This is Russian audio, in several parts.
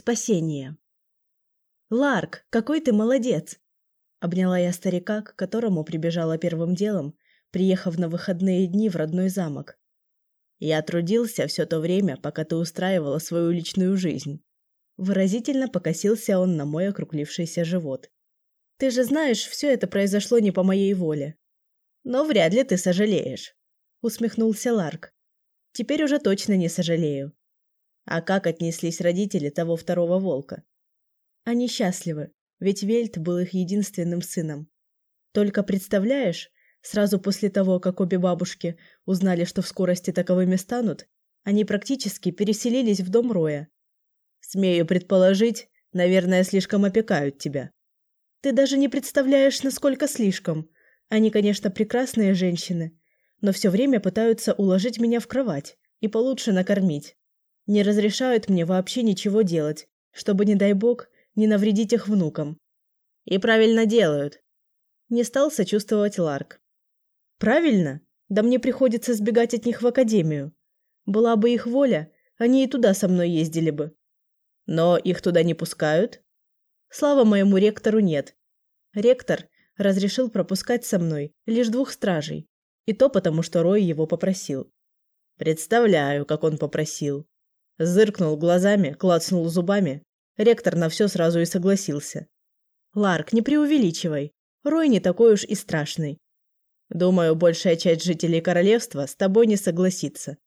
Спасение. Ларк, какой ты молодец! Обняла я старика, к которому прибежала первым делом, приехав на выходные дни в родной замок. Я трудился все то время, пока ты устраивала свою личную жизнь. Выразительно покосился он на мой округлившийся живот. Ты же знаешь, все это произошло не по моей воле. Но вряд ли ты сожалеешь, усмехнулся Ларк. Теперь уже точно не сожалею. А как отнеслись родители того второго волка? Они счастливы, ведь Вельт был их единственным сыном. Только представляешь, сразу после того, как обе бабушки узнали, что в скорости таковыми станут, они практически переселились в дом Роя. Смею предположить, наверное, слишком опекают тебя. Ты даже не представляешь, насколько слишком. Они, конечно, прекрасные женщины, но все время пытаются уложить меня в кровать и получше накормить. Не разрешают мне вообще ничего делать, чтобы, не дай бог, не навредить их внукам. И правильно делают. Не стал сочувствовать Ларк. Правильно? Да мне приходится сбегать от них в академию. Была бы их воля, они и туда со мной ездили бы. Но их туда не пускают? Слава моему ректору нет. Ректор разрешил пропускать со мной лишь двух стражей, и то потому, что Рой его попросил. Представляю, как он попросил. Зыркнул глазами, клацнул зубами. Ректор на все сразу и согласился. Ларк, не преувеличивай. Рой не такой уж и страшный. Думаю, большая часть жителей королевства с тобой не согласится.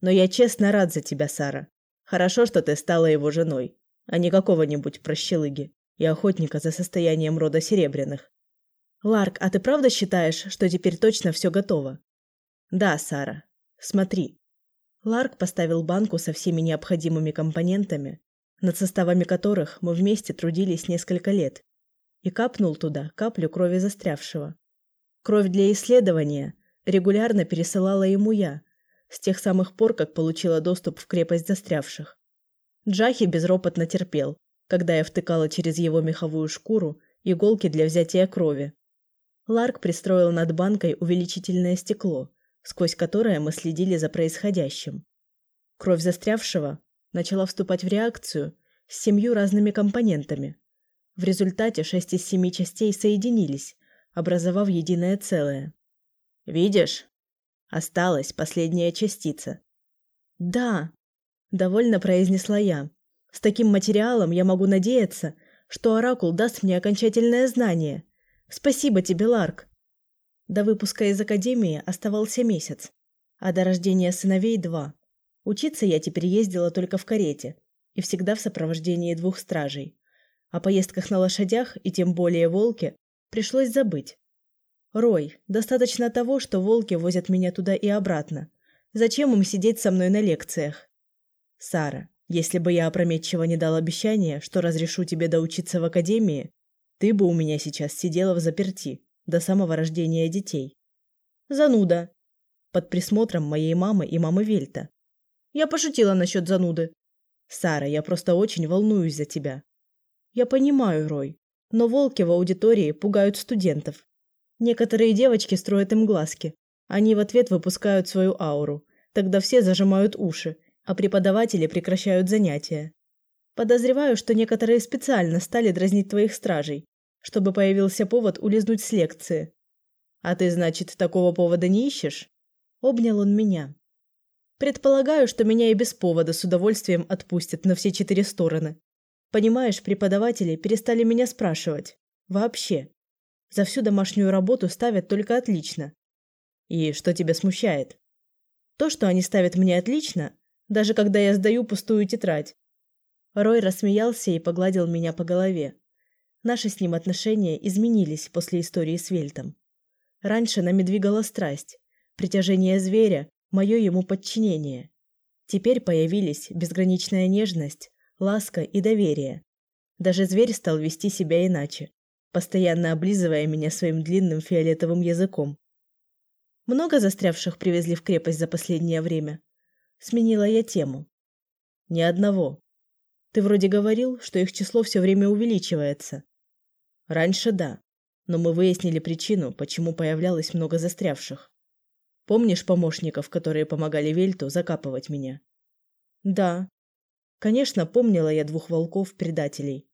Но я честно рад за тебя, Сара. Хорошо, что ты стала его женой, а не какого-нибудь прощелыги и охотника за состоянием рода Серебряных. Ларк, а ты правда считаешь, что теперь точно все готово? Да, Сара. Смотри. Ларк поставил банку со всеми необходимыми компонентами, над составами которых мы вместе трудились несколько лет, и капнул туда каплю крови застрявшего. Кровь для исследования регулярно пересылала ему я, с тех самых пор, как получила доступ в крепость застрявших. Джахи безропотно терпел, когда я втыкала через его меховую шкуру иголки для взятия крови. Ларк пристроил над банкой увеличительное стекло, сквозь которое мы следили за происходящим. Кровь застрявшего начала вступать в реакцию с семью разными компонентами. В результате шесть из семи частей соединились, образовав единое целое. «Видишь? Осталась последняя частица». «Да», – довольно произнесла я. «С таким материалом я могу надеяться, что Оракул даст мне окончательное знание – Спасибо тебе, Ларк. До выпуска из академии оставался месяц, а до рождения сыновей два. Учиться я теперь ездила только в карете и всегда в сопровождении двух стражей. О поездках на лошадях и тем более волке пришлось забыть. Рой, достаточно того, что волки возят меня туда и обратно. Зачем им сидеть со мной на лекциях? Сара, если бы я опрометчиво не дал обещания, что разрешу тебе доучиться в академии, ты бы у меня сейчас сидела в заперти до самого рождения детей. Зануда. Под присмотром моей мамы и мамы Вельта. Я пошутила насчет зануды. Сара, я просто очень волнуюсь за тебя. Я понимаю, Рой, но волки в аудитории пугают студентов. Некоторые девочки строят им глазки. Они в ответ выпускают свою ауру. Тогда все зажимают уши, а преподаватели прекращают занятия. Подозреваю, что некоторые специально стали дразнить твоих стражей, чтобы появился повод улизнуть с лекции. А ты, значит, такого повода не ищешь? Обнял он меня. Предполагаю, что меня и без повода с удовольствием отпустят на все четыре стороны. Понимаешь, преподаватели перестали меня спрашивать. Вообще. За всю домашнюю работу ставят только отлично. И что тебя смущает? То, что они ставят мне отлично, даже когда я сдаю пустую тетрадь. Рой рассмеялся и погладил меня по голове. Наши с ним отношения изменились после истории с Вельтом. Раньше нами двигала страсть, притяжение зверя, мое ему подчинение. Теперь появились безграничная нежность, ласка и доверие. Даже зверь стал вести себя иначе, постоянно облизывая меня своим длинным фиолетовым языком. Много застрявших привезли в крепость за последнее время. Сменила я тему. Ни одного. Ты вроде говорил, что их число все время увеличивается. Раньше да, но мы выяснили причину, почему появлялось много застрявших. Помнишь помощников, которые помогали Вельту закапывать меня? Да. Конечно, помнила я двух волков-предателей.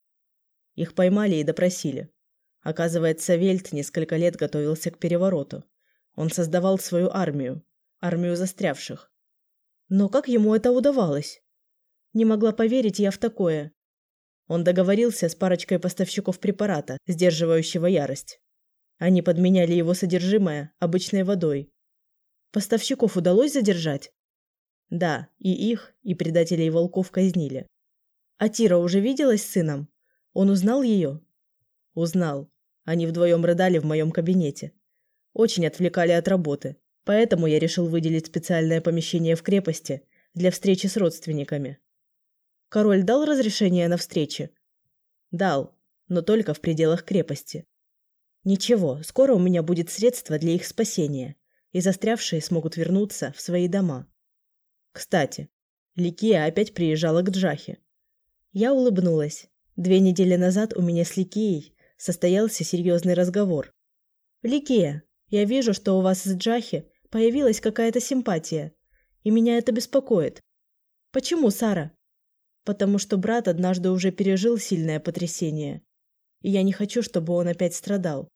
Их поймали и допросили. Оказывается, Вельт несколько лет готовился к перевороту. Он создавал свою армию, армию застрявших. Но как ему это удавалось? Не могла поверить я в такое. Он договорился с парочкой поставщиков препарата, сдерживающего ярость. Они подменяли его содержимое обычной водой. Поставщиков удалось задержать? Да, и их, и предателей волков казнили. А Тира уже виделась с сыном? Он узнал ее? Узнал. Они вдвоем рыдали в моем кабинете. Очень отвлекали от работы. Поэтому я решил выделить специальное помещение в крепости для встречи с родственниками. Король дал разрешение на встречи? Дал, но только в пределах крепости. Ничего, скоро у меня будет средство для их спасения, и застрявшие смогут вернуться в свои дома. Кстати, Ликия опять приезжала к Джахе. Я улыбнулась. Две недели назад у меня с Ликией состоялся серьезный разговор. Ликия, я вижу, что у вас с Джахи появилась какая-то симпатия, и меня это беспокоит. Почему, Сара? Потому что брат однажды уже пережил сильное потрясение, и я не хочу, чтобы он опять страдал.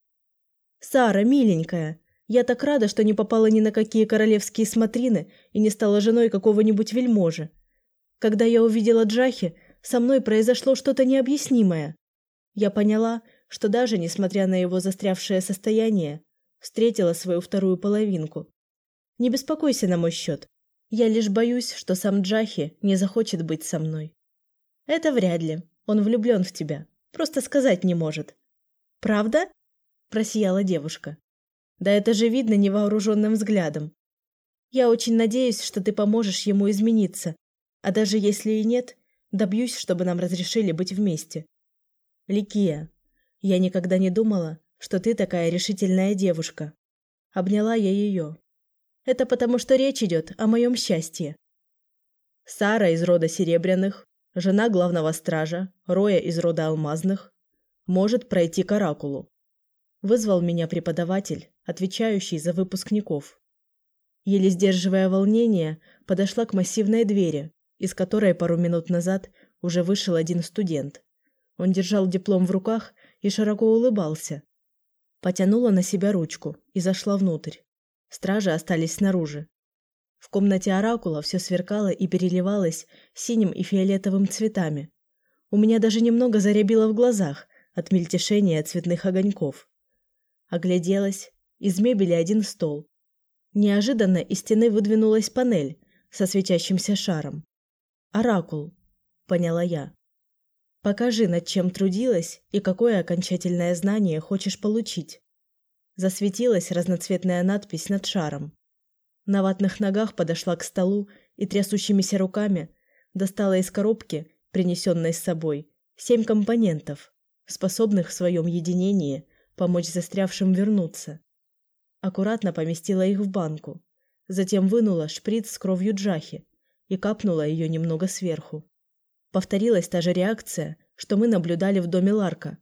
Сара, миленькая, я так рада, что не попала ни на какие королевские смотрины и не стала женой какого-нибудь вельможи. Когда я увидела Джахи, со мной произошло что-то необъяснимое. Я поняла, что даже несмотря на его застрявшее состояние, встретила свою вторую половинку. Не беспокойся на мой счет. Я лишь боюсь, что сам Джахи не захочет быть со мной. Это вряд ли. Он влюблен в тебя. Просто сказать не может. Правда? Просияла девушка. Да это же видно невооруженным взглядом. Я очень надеюсь, что ты поможешь ему измениться. А даже если и нет, добьюсь, чтобы нам разрешили быть вместе. Ликия, я никогда не думала, что ты такая решительная девушка. Обняла я ее. Это потому, что речь идет о моем счастье. Сара из рода Серебряных, жена главного стража, Роя из рода Алмазных, может пройти к оракулу. Вызвал меня преподаватель, отвечающий за выпускников. Еле сдерживая волнение, подошла к массивной двери, из которой пару минут назад уже вышел один студент. Он держал диплом в руках и широко улыбался. Потянула на себя ручку и зашла внутрь. Стражи остались снаружи. В комнате оракула все сверкало и переливалось синим и фиолетовым цветами. У меня даже немного зарябило в глазах от мельтешения цветных огоньков. Огляделась. Из мебели один стол. Неожиданно из стены выдвинулась панель со светящимся шаром. «Оракул», — поняла я. «Покажи, над чем трудилась и какое окончательное знание хочешь получить». Засветилась разноцветная надпись над шаром. На ватных ногах подошла к столу и трясущимися руками достала из коробки, принесенной с собой, семь компонентов, способных в своем единении помочь застрявшим вернуться. Аккуратно поместила их в банку, затем вынула шприц с кровью Джахи и капнула ее немного сверху. Повторилась та же реакция, что мы наблюдали в доме Ларка.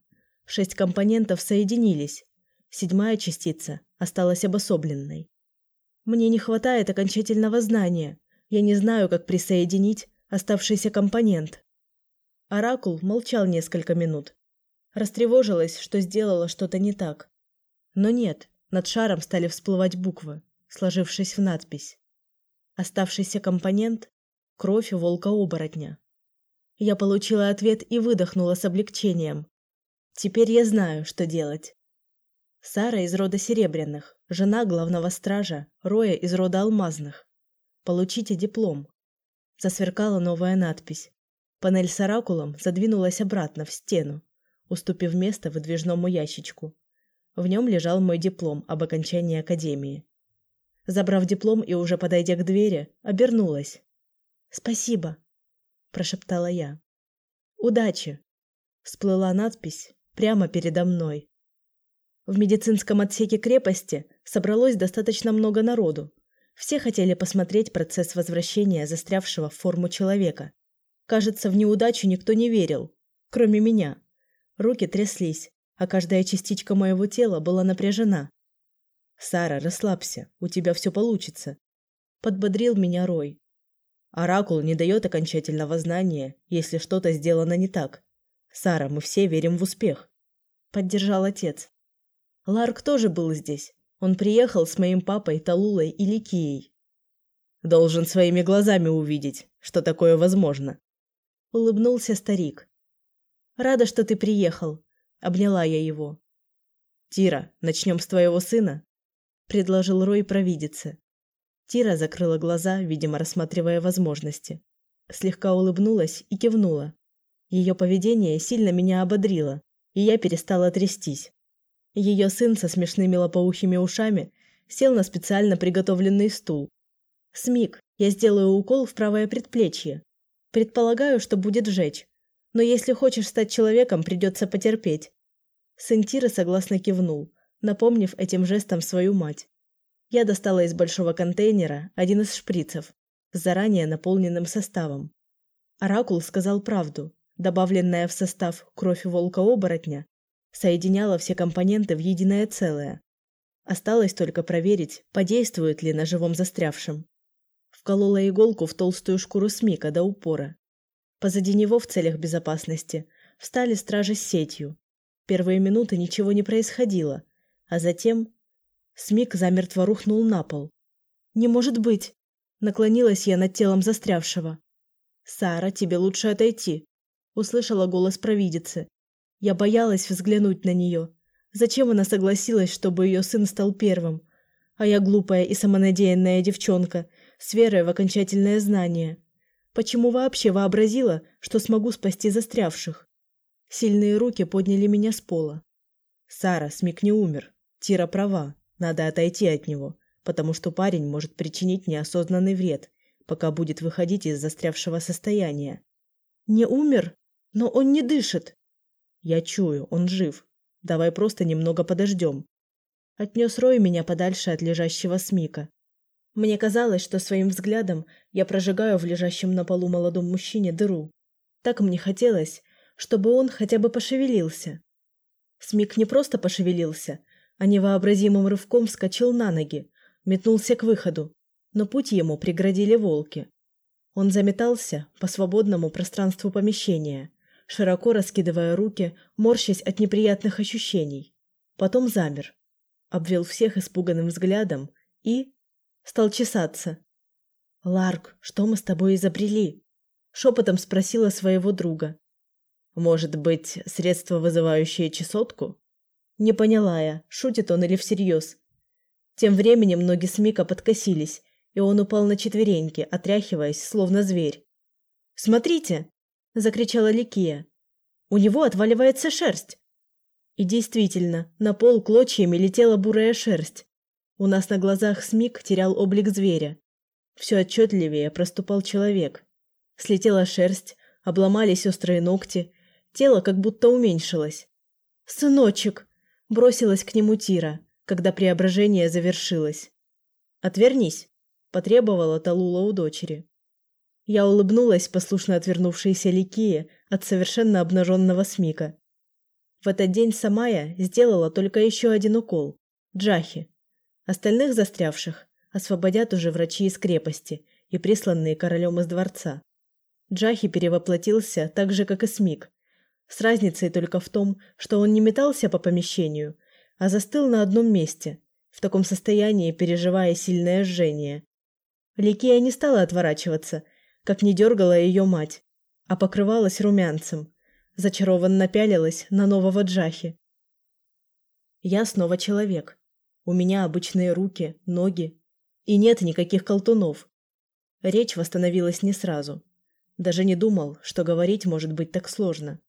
Шесть компонентов соединились, Седьмая частица осталась обособленной. Мне не хватает окончательного знания. Я не знаю, как присоединить оставшийся компонент. Оракул молчал несколько минут. Растревожилась, что сделала что-то не так. Но нет, над шаром стали всплывать буквы, сложившись в надпись. Оставшийся компонент – кровь волка-оборотня. Я получила ответ и выдохнула с облегчением. Теперь я знаю, что делать. Сара из рода Серебряных, жена главного стража, Роя из рода Алмазных. Получите диплом. Засверкала новая надпись. Панель с оракулом задвинулась обратно в стену, уступив место выдвижному ящичку. В нем лежал мой диплом об окончании академии. Забрав диплом и уже подойдя к двери, обернулась. «Спасибо», – прошептала я. «Удачи!» – всплыла надпись прямо передо мной. В медицинском отсеке крепости собралось достаточно много народу. Все хотели посмотреть процесс возвращения застрявшего в форму человека. Кажется, в неудачу никто не верил, кроме меня. Руки тряслись, а каждая частичка моего тела была напряжена. «Сара, расслабься, у тебя все получится», – подбодрил меня Рой. Оракул не дает окончательного знания, если что-то сделано не так. Сара, мы все верим в успех. Поддержал отец. Ларк тоже был здесь. Он приехал с моим папой Талулой и Ликией. Должен своими глазами увидеть, что такое возможно. Улыбнулся старик. Рада, что ты приехал. Обняла я его. Тира, начнем с твоего сына, предложил Рой провидице. Тира закрыла глаза, видимо, рассматривая возможности. Слегка улыбнулась и кивнула. Ее поведение сильно меня ободрило, и я перестала трястись. Ее сын со смешными лопоухими ушами сел на специально приготовленный стул. Смик, я сделаю укол в правое предплечье. Предполагаю, что будет жечь. Но если хочешь стать человеком, придется потерпеть. Сын Тиры согласно кивнул, напомнив этим жестом свою мать. Я достала из большого контейнера один из шприцев с заранее наполненным составом. Оракул сказал правду. Добавленная в состав кровь волка-оборотня соединяла все компоненты в единое целое. Осталось только проверить, подействует ли на живом застрявшем. Вколола иголку в толстую шкуру Смика до упора. Позади него в целях безопасности встали стражи с сетью. Первые минуты ничего не происходило, а затем Смик замертво рухнул на пол. «Не может быть!» Наклонилась я над телом застрявшего. «Сара, тебе лучше отойти!» Услышала голос провидицы. Я боялась взглянуть на нее. Зачем она согласилась, чтобы ее сын стал первым? А я глупая и самонадеянная девчонка, с верой в окончательное знание. Почему вообще вообразила, что смогу спасти застрявших? Сильные руки подняли меня с пола. Сара, Смик не умер. Тира права. Надо отойти от него, потому что парень может причинить неосознанный вред, пока будет выходить из застрявшего состояния. Не умер, но он не дышит. Я чую, он жив. Давай просто немного подождем. Отнес Рой меня подальше от лежащего Смика. Мне казалось, что своим взглядом я прожигаю в лежащем на полу молодом мужчине дыру. Так мне хотелось, чтобы он хотя бы пошевелился. Смик не просто пошевелился, а невообразимым рывком вскочил на ноги, метнулся к выходу, но путь ему преградили волки. Он заметался по свободному пространству помещения, широко раскидывая руки, морщась от неприятных ощущений. Потом замер, обвел всех испуганным взглядом и... стал чесаться. «Ларк, что мы с тобой изобрели?» — шепотом спросила своего друга. «Может быть, средство, вызывающее чесотку?» Не поняла я, шутит он или всерьез. Тем временем ноги Смика подкосились, и он упал на четвереньки, отряхиваясь, словно зверь. «Смотрите!» – закричала Ликия. «У него отваливается шерсть!» И действительно, на пол клочьями летела бурая шерсть. У нас на глазах Смик терял облик зверя. Все отчетливее проступал человек. Слетела шерсть, обломались острые ногти, тело как будто уменьшилось. «Сыночек!» Бросилась к нему Тира, когда преображение завершилось. «Отвернись!» – потребовала Талула у дочери. Я улыбнулась послушно отвернувшейся Ликии от совершенно обнаженного Смика. В этот день Самая сделала только еще один укол – Джахи. Остальных застрявших освободят уже врачи из крепости и присланные королем из дворца. Джахи перевоплотился так же, как и Смик, с разницей только в том, что он не метался по помещению, а застыл на одном месте, в таком состоянии переживая сильное жжение. Ликия не стала отворачиваться, как не дергала ее мать, а покрывалась румянцем, зачарованно пялилась на нового Джахи. Я снова человек. У меня обычные руки, ноги. И нет никаких колтунов. Речь восстановилась не сразу. Даже не думал, что говорить может быть так сложно.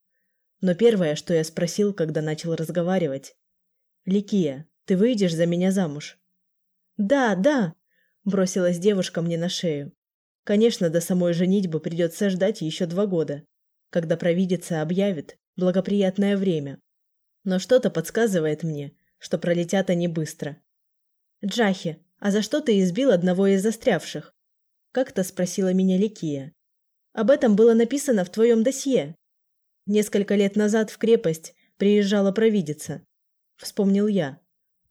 Но первое, что я спросил, когда начал разговаривать. «Ликия, ты выйдешь за меня замуж?» «Да, да!» – бросилась девушка мне на шею. Конечно, до самой женитьбы придется ждать еще два года, когда провидица объявит благоприятное время. Но что-то подсказывает мне, что пролетят они быстро. «Джахи, а за что ты избил одного из застрявших?» Как-то спросила меня Ликия. «Об этом было написано в твоем досье». Несколько лет назад в крепость приезжала провидица. Вспомнил я.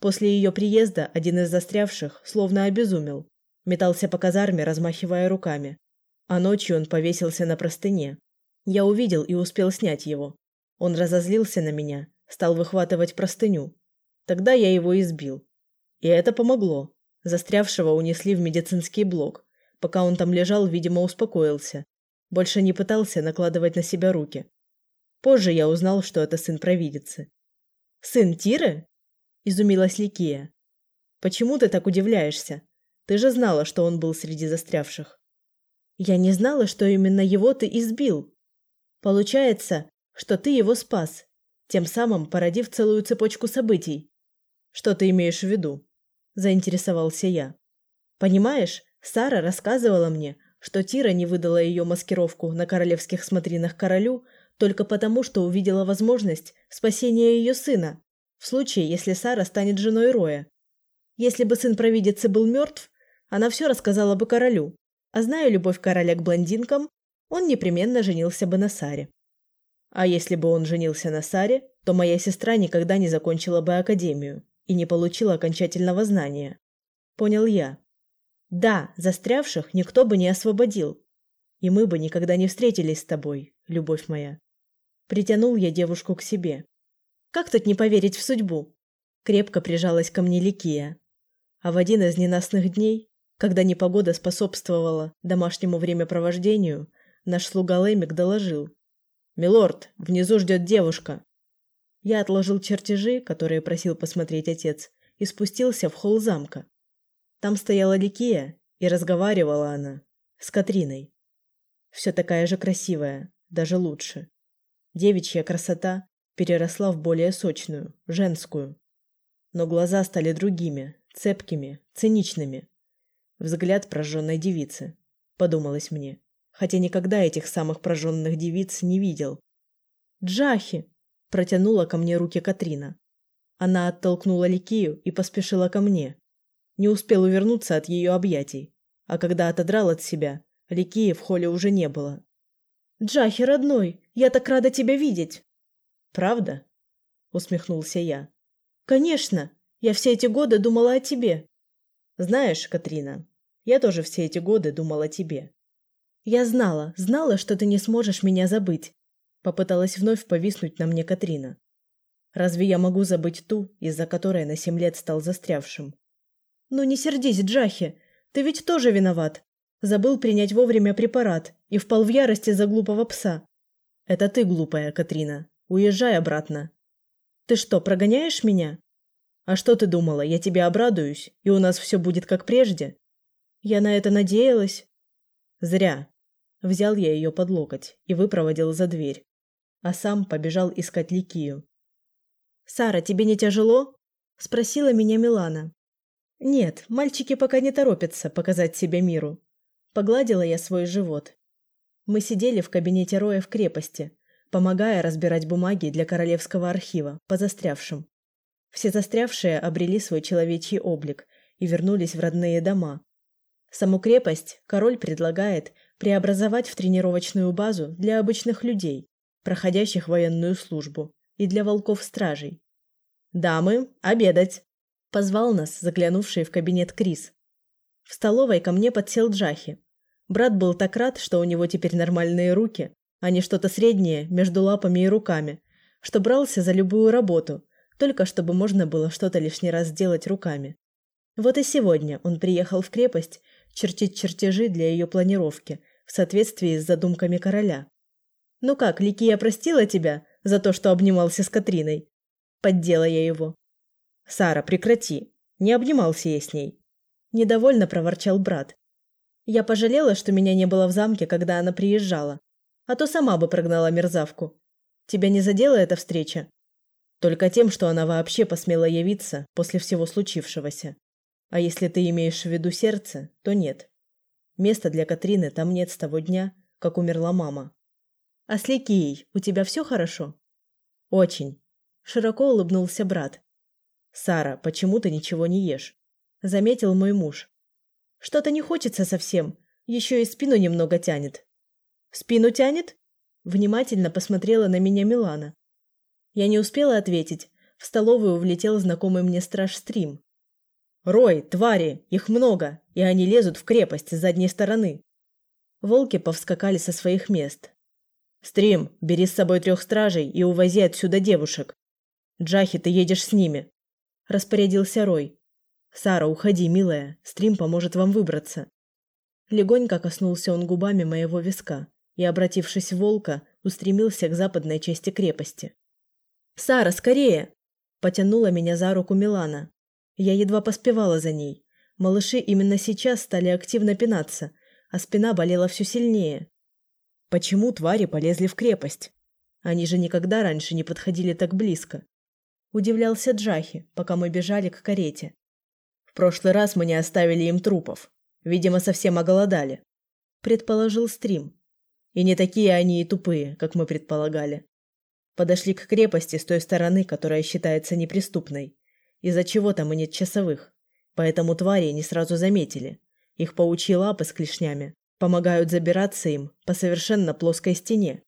После ее приезда один из застрявших словно обезумел. Метался по казарме, размахивая руками. А ночью он повесился на простыне. Я увидел и успел снять его. Он разозлился на меня, стал выхватывать простыню. Тогда я его избил. И это помогло. Застрявшего унесли в медицинский блок. Пока он там лежал, видимо, успокоился. Больше не пытался накладывать на себя руки. Позже я узнал, что это сын провидицы. «Сын Тиры?» – изумилась Ликия. «Почему ты так удивляешься? Ты же знала, что он был среди застрявших». «Я не знала, что именно его ты избил. Получается, что ты его спас, тем самым породив целую цепочку событий. Что ты имеешь в виду? заинтересовался я. Понимаешь, Сара рассказывала мне, что Тира не выдала ее маскировку на королевских смотринах королю только потому, что увидела возможность спасения ее сына, в случае, если Сара станет женой Роя. Если бы сын провидицы был мертв, она все рассказала бы королю, а зная любовь короля к блондинкам, он непременно женился бы на Саре. А если бы он женился на Саре, то моя сестра никогда не закончила бы академию и не получила окончательного знания. Понял я. Да, застрявших никто бы не освободил. И мы бы никогда не встретились с тобой, любовь моя. Притянул я девушку к себе. Как тут не поверить в судьбу? Крепко прижалась ко мне Ликия. А в один из ненастных дней, когда непогода способствовала домашнему времяпровождению, наш слуга Лемик доложил, «Милорд, внизу ждет девушка». Я отложил чертежи, которые просил посмотреть отец, и спустился в холл замка. Там стояла Ликия, и разговаривала она с Катриной. Все такая же красивая, даже лучше. Девичья красота переросла в более сочную, женскую. Но глаза стали другими, цепкими, циничными. Взгляд прожженной девицы, подумалось мне хотя никогда этих самых прожженных девиц не видел. «Джахи!» – протянула ко мне руки Катрина. Она оттолкнула Ликию и поспешила ко мне. Не успел увернуться от ее объятий, а когда отодрал от себя, Ликии в холле уже не было. «Джахи, родной, я так рада тебя видеть!» «Правда?» – усмехнулся я. «Конечно! Я все эти годы думала о тебе!» «Знаешь, Катрина, я тоже все эти годы думала о тебе. Я знала, знала, что ты не сможешь меня забыть. Попыталась вновь повиснуть на мне Катрина. Разве я могу забыть ту, из-за которой на семь лет стал застрявшим? Ну не сердись, Джахи, ты ведь тоже виноват. Забыл принять вовремя препарат и впал в ярость из-за глупого пса. Это ты глупая, Катрина. Уезжай обратно. Ты что, прогоняешь меня? А что ты думала, я тебе обрадуюсь, и у нас все будет как прежде? Я на это надеялась. Зря. Взял я ее под локоть и выпроводил за дверь, а сам побежал искать Ликию. «Сара, тебе не тяжело?» – спросила меня Милана. «Нет, мальчики пока не торопятся показать себя миру». Погладила я свой живот. Мы сидели в кабинете Роя в крепости, помогая разбирать бумаги для Королевского архива по застрявшим. Все застрявшие обрели свой человечий облик и вернулись в родные дома. Саму крепость король предлагает преобразовать в тренировочную базу для обычных людей, проходящих военную службу, и для волков-стражей. «Дамы, обедать!» – позвал нас, заглянувший в кабинет Крис. В столовой ко мне подсел Джахи. Брат был так рад, что у него теперь нормальные руки, а не что-то среднее между лапами и руками, что брался за любую работу, только чтобы можно было что-то лишний раз сделать руками. Вот и сегодня он приехал в крепость чертить чертежи для ее планировки в соответствии с задумками короля. «Ну как, Ликия простила тебя за то, что обнимался с Катриной?» Поддела я его. «Сара, прекрати. Не обнимался я с ней». Недовольно проворчал брат. Я пожалела, что меня не было в замке, когда она приезжала. А то сама бы прогнала мерзавку. Тебя не задела эта встреча? Только тем, что она вообще посмела явиться после всего случившегося. А если ты имеешь в виду сердце, то нет. Места для Катрины там нет с того дня, как умерла мама. А с Ликией у тебя все хорошо? Очень. Широко улыбнулся брат. Сара, почему ты ничего не ешь? Заметил мой муж. Что-то не хочется совсем. Еще и спину немного тянет. Спину тянет? Внимательно посмотрела на меня Милана. Я не успела ответить. В столовую влетел знакомый мне страж Стрим. «Рой, твари, их много, и они лезут в крепость с задней стороны». Волки повскакали со своих мест. «Стрим, бери с собой трех стражей и увози отсюда девушек. Джахи, ты едешь с ними», – распорядился Рой. «Сара, уходи, милая, Стрим поможет вам выбраться». Легонько коснулся он губами моего виска и, обратившись в волка, устремился к западной части крепости. «Сара, скорее!» – потянула меня за руку Милана. Я едва поспевала за ней. Малыши именно сейчас стали активно пинаться, а спина болела все сильнее. Почему твари полезли в крепость? Они же никогда раньше не подходили так близко. Удивлялся Джахи, пока мы бежали к карете. В прошлый раз мы не оставили им трупов. Видимо, совсем оголодали. Предположил Стрим. И не такие они и тупые, как мы предполагали. Подошли к крепости с той стороны, которая считается неприступной. Из-за чего там и нет часовых. Поэтому твари не сразу заметили. Их паучьи лапы с клешнями помогают забираться им по совершенно плоской стене.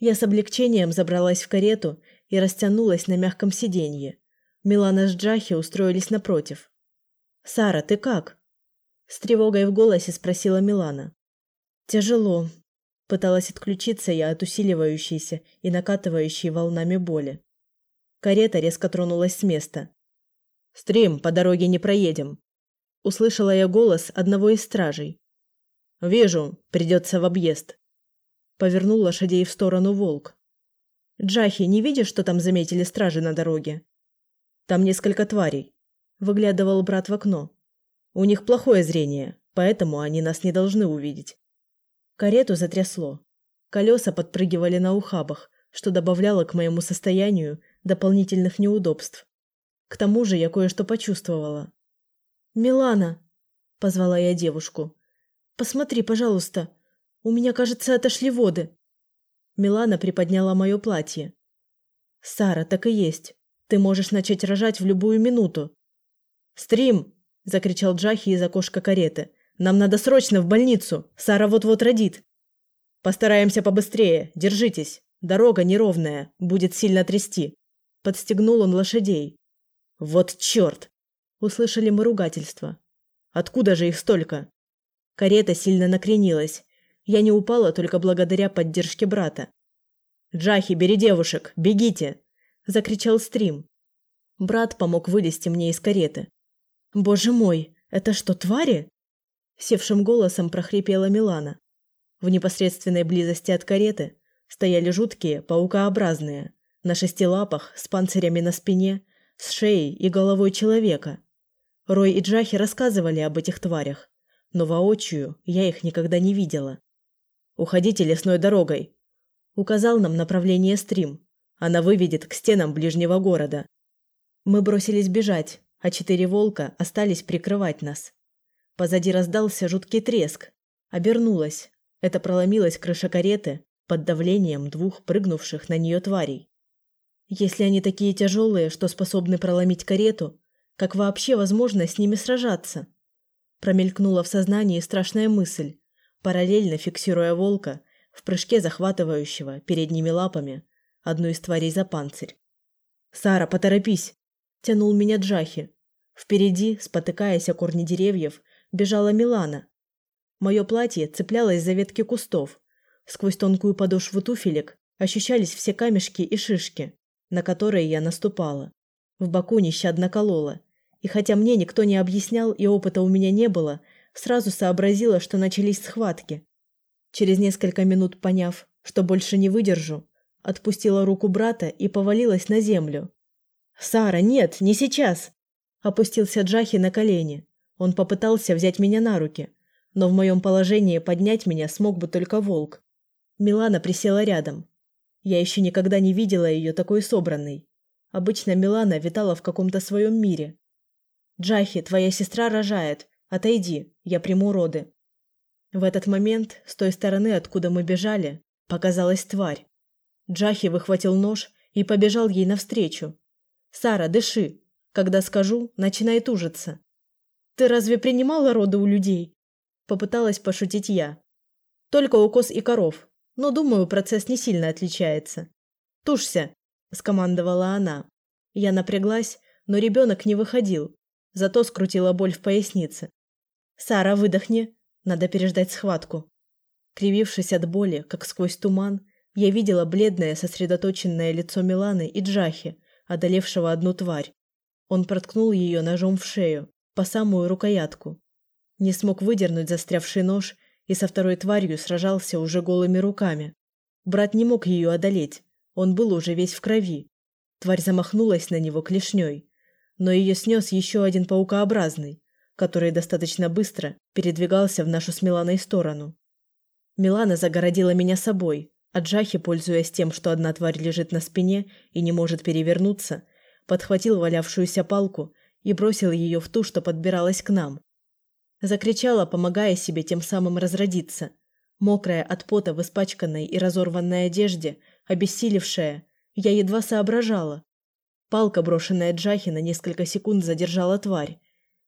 Я с облегчением забралась в карету и растянулась на мягком сиденье. Милана с Джахи устроились напротив. «Сара, ты как?» С тревогой в голосе спросила Милана. «Тяжело», Пыталась отключиться я от усиливающейся и накатывающей волнами боли. Карета резко тронулась с места. «Стрим, по дороге не проедем!» Услышала я голос одного из стражей. «Вижу, придется в объезд». Повернул лошадей в сторону волк. «Джахи, не видишь, что там заметили стражи на дороге?» «Там несколько тварей», – выглядывал брат в окно. «У них плохое зрение, поэтому они нас не должны увидеть». Карету затрясло. Колеса подпрыгивали на ухабах, что добавляло к моему состоянию дополнительных неудобств. К тому же я кое-что почувствовала. «Милана!» – позвала я девушку. «Посмотри, пожалуйста. У меня, кажется, отошли воды». Милана приподняла мое платье. «Сара, так и есть. Ты можешь начать рожать в любую минуту». «Стрим!» – закричал Джахи из окошка кареты. Нам надо срочно в больницу. Сара вот-вот родит. Постараемся побыстрее. Держитесь. Дорога неровная, будет сильно трясти. Подстегнул он лошадей. Вот черт! Услышали мы ругательство. Откуда же их столько? Карета сильно накренилась. Я не упала только благодаря поддержке брата. «Джахи, бери девушек! Бегите!» – закричал Стрим. Брат помог вылезти мне из кареты. «Боже мой, это что, твари?» Севшим голосом прохрипела Милана. В непосредственной близости от кареты стояли жуткие, паукообразные, на шести лапах, с панцирями на спине, с шеей и головой человека. Рой и Джахи рассказывали об этих тварях, но воочию я их никогда не видела. «Уходите лесной дорогой», – указал нам направление стрим. Она выведет к стенам ближнего города. Мы бросились бежать, а четыре волка остались прикрывать нас. Позади раздался жуткий треск. Обернулась. Это проломилась крыша кареты под давлением двух прыгнувших на нее тварей. Если они такие тяжелые, что способны проломить карету, как вообще возможно с ними сражаться? Промелькнула в сознании страшная мысль, параллельно фиксируя волка в прыжке захватывающего передними лапами одну из тварей за панцирь. «Сара, поторопись!» – тянул меня Джахи. Впереди, спотыкаясь о корни деревьев, бежала Милана. Мое платье цеплялось за ветки кустов. Сквозь тонкую подошву туфелек ощущались все камешки и шишки, на которые я наступала. В боку нещадно колола. И хотя мне никто не объяснял и опыта у меня не было, сразу сообразила, что начались схватки. Через несколько минут поняв, что больше не выдержу, отпустила руку брата и повалилась на землю. «Сара, нет, не сейчас!» Опустился Джахи на колени. Он попытался взять меня на руки, но в моем положении поднять меня смог бы только волк. Милана присела рядом. Я еще никогда не видела ее такой собранной. Обычно Милана витала в каком-то своем мире. «Джахи, твоя сестра рожает. Отойди, я приму роды». В этот момент, с той стороны, откуда мы бежали, показалась тварь. Джахи выхватил нож и побежал ей навстречу. «Сара, дыши. Когда скажу, начинай тужиться». «Ты разве принимала роды у людей?» Попыталась пошутить я. «Только укус и коров. Но, думаю, процесс не сильно отличается». «Тушься!» – скомандовала она. Я напряглась, но ребенок не выходил. Зато скрутила боль в пояснице. «Сара, выдохни. Надо переждать схватку». Кривившись от боли, как сквозь туман, я видела бледное, сосредоточенное лицо Миланы и Джахи, одолевшего одну тварь. Он проткнул ее ножом в шею, по самую рукоятку. Не смог выдернуть застрявший нож и со второй тварью сражался уже голыми руками. Брат не мог ее одолеть, он был уже весь в крови. Тварь замахнулась на него клешней, но ее снес еще один паукообразный, который достаточно быстро передвигался в нашу с Миланой сторону. Милана загородила меня собой, а Джахи, пользуясь тем, что одна тварь лежит на спине и не может перевернуться, подхватил валявшуюся палку и бросил ее в ту, что подбиралась к нам. Закричала, помогая себе тем самым разродиться. Мокрая от пота в испачканной и разорванной одежде, обессилевшая, я едва соображала. Палка, брошенная Джахи, на несколько секунд задержала тварь.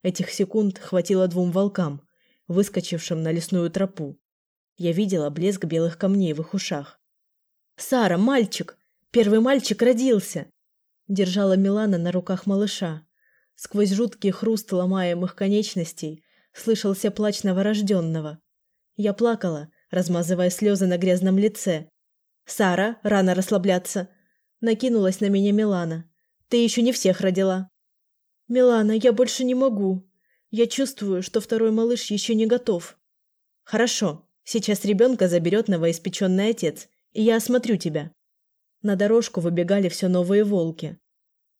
Этих секунд хватило двум волкам, выскочившим на лесную тропу. Я видела блеск белых камней в их ушах. «Сара, мальчик! Первый мальчик родился!» Держала Милана на руках малыша. Сквозь жуткий хруст ломаемых конечностей слышался плач новорожденного. Я плакала, размазывая слезы на грязном лице. «Сара, рано расслабляться!» Накинулась на меня Милана. «Ты еще не всех родила!» «Милана, я больше не могу. Я чувствую, что второй малыш еще не готов». «Хорошо, Сейчас ребенка заберет новоиспеченный отец, и я осмотрю тебя». На дорожку выбегали все новые волки.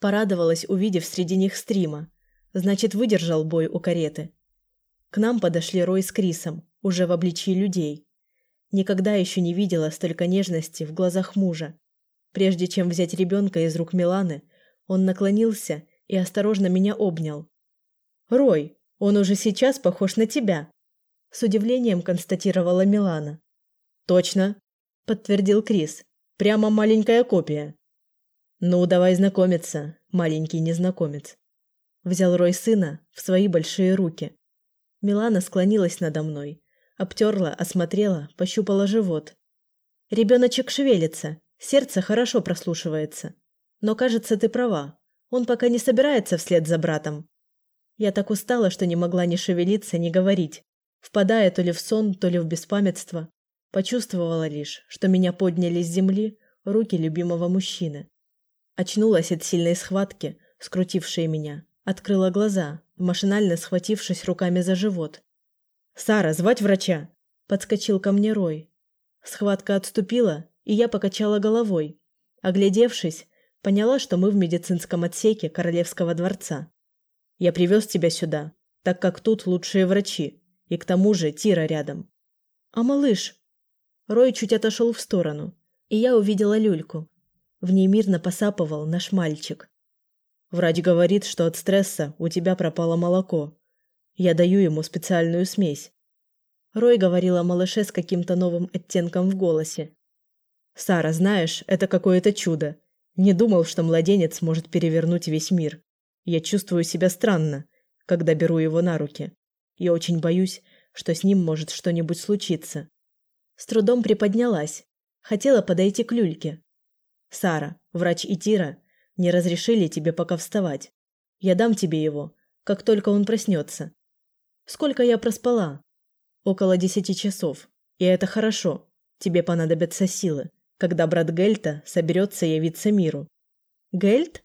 Порадовалась, увидев среди них стрима. Значит, выдержал бой у кареты. К нам подошли Рой с Крисом, уже в обличии людей. Никогда еще не видела столько нежности в глазах мужа. Прежде чем взять ребенка из рук Миланы, он наклонился и осторожно меня обнял. «Рой, он уже сейчас похож на тебя», с удивлением констатировала Милана. «Точно», – подтвердил Крис. «Прямо маленькая копия». «Ну, давай знакомиться, маленький незнакомец». Взял Рой сына в свои большие руки. Милана склонилась надо мной, обтерла, осмотрела, пощупала живот. «Ребеночек шевелится, сердце хорошо прослушивается. Но, кажется, ты права, он пока не собирается вслед за братом». Я так устала, что не могла ни шевелиться, ни говорить впадая то ли в сон, то ли в беспамятство, почувствовала лишь, что меня подняли с земли руки любимого мужчины. Очнулась от сильной схватки, скрутившей меня, открыла глаза, машинально схватившись руками за живот. «Сара, звать врача!» – подскочил ко мне Рой. Схватка отступила, и я покачала головой. Оглядевшись, поняла, что мы в медицинском отсеке Королевского дворца. «Я привез тебя сюда, так как тут лучшие врачи», и к тому же Тира рядом. А малыш? Рой чуть отошел в сторону, и я увидела люльку. В ней мирно посапывал наш мальчик. Врач говорит, что от стресса у тебя пропало молоко. Я даю ему специальную смесь. Рой говорил о малыше с каким-то новым оттенком в голосе. «Сара, знаешь, это какое-то чудо. Не думал, что младенец может перевернуть весь мир. Я чувствую себя странно, когда беру его на руки. Я очень боюсь, что с ним может что-нибудь случиться. С трудом приподнялась. Хотела подойти к люльке. «Сара, врач и Тира не разрешили тебе пока вставать. Я дам тебе его, как только он проснется. Сколько я проспала? Около десяти часов. И это хорошо. Тебе понадобятся силы, когда брат Гельта соберется явиться миру. Гельт?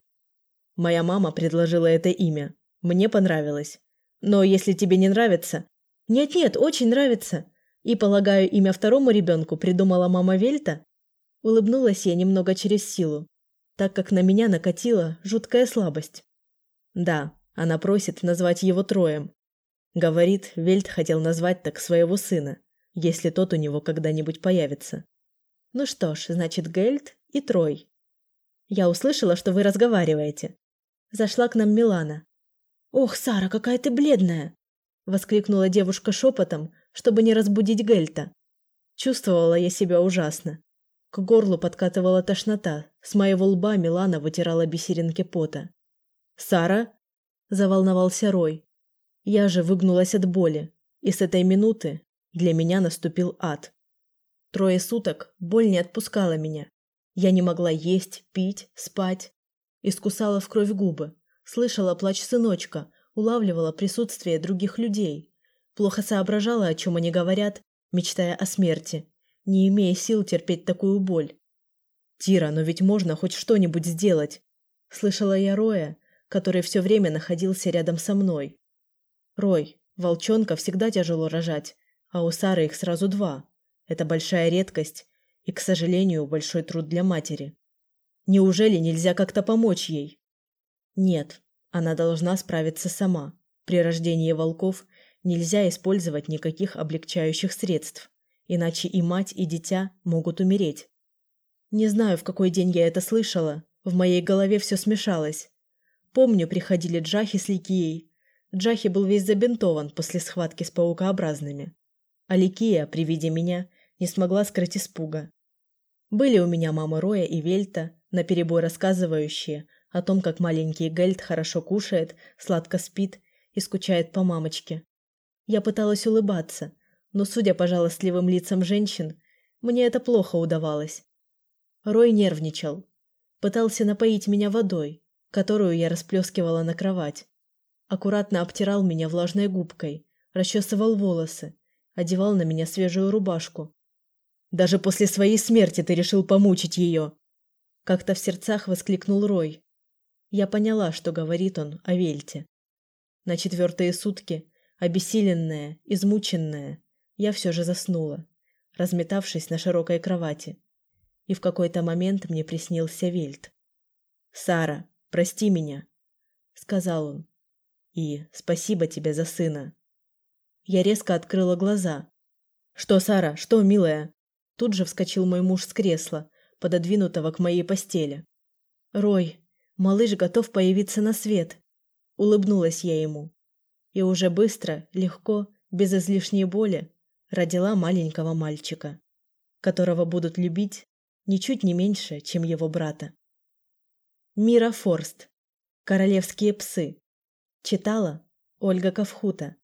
Моя мама предложила это имя. Мне понравилось. Но если тебе не нравится... Нет-нет, очень нравится. И, полагаю, имя второму ребенку придумала мама Вельта? Улыбнулась я немного через силу, так как на меня накатила жуткая слабость. Да, она просит назвать его Троем. Говорит, Вельт хотел назвать так своего сына, если тот у него когда-нибудь появится. Ну что ж, значит, Гельт и Трой. Я услышала, что вы разговариваете. Зашла к нам Милана. «Ох, Сара, какая ты бледная!» – воскликнула девушка шепотом, чтобы не разбудить Гельта. Чувствовала я себя ужасно. К горлу подкатывала тошнота, с моего лба Милана вытирала бисеринки пота. «Сара?» – заволновался Рой. Я же выгнулась от боли, и с этой минуты для меня наступил ад. Трое суток боль не отпускала меня. Я не могла есть, пить, спать. Искусала в кровь губы, Слышала плач сыночка, улавливала присутствие других людей. Плохо соображала, о чем они говорят, мечтая о смерти, не имея сил терпеть такую боль. «Тира, но ведь можно хоть что-нибудь сделать!» Слышала я Роя, который все время находился рядом со мной. «Рой, волчонка всегда тяжело рожать, а у Сары их сразу два. Это большая редкость и, к сожалению, большой труд для матери. Неужели нельзя как-то помочь ей?» «Нет, она должна справиться сама. При рождении волков нельзя использовать никаких облегчающих средств, иначе и мать, и дитя могут умереть. Не знаю, в какой день я это слышала, в моей голове все смешалось. Помню, приходили Джахи с Ликией. Джахи был весь забинтован после схватки с паукообразными. А Ликия, при виде меня, не смогла скрыть испуга. Были у меня мама Роя и Вельта, наперебой рассказывающие о том, как маленький Гельд хорошо кушает, сладко спит и скучает по мамочке. Я пыталась улыбаться, но, судя по жалостливым лицам женщин, мне это плохо удавалось. Рой нервничал. Пытался напоить меня водой, которую я расплескивала на кровать. Аккуратно обтирал меня влажной губкой, расчесывал волосы, одевал на меня свежую рубашку. «Даже после своей смерти ты решил помучить ее!» Как-то в сердцах воскликнул Рой. Я поняла, что говорит он о Вельте. На четвертые сутки, обессиленная, измученная, я все же заснула, разметавшись на широкой кровати. И в какой-то момент мне приснился Вельт. «Сара, прости меня», — сказал он. «И спасибо тебе за сына». Я резко открыла глаза. «Что, Сара, что, милая?» Тут же вскочил мой муж с кресла, пододвинутого к моей постели. «Рой, Малыш готов появиться на свет. Улыбнулась я ему. И уже быстро, легко, без излишней боли, родила маленького мальчика, которого будут любить ничуть не меньше, чем его брата. Мира Форст. Королевские псы. Читала Ольга Кавхута.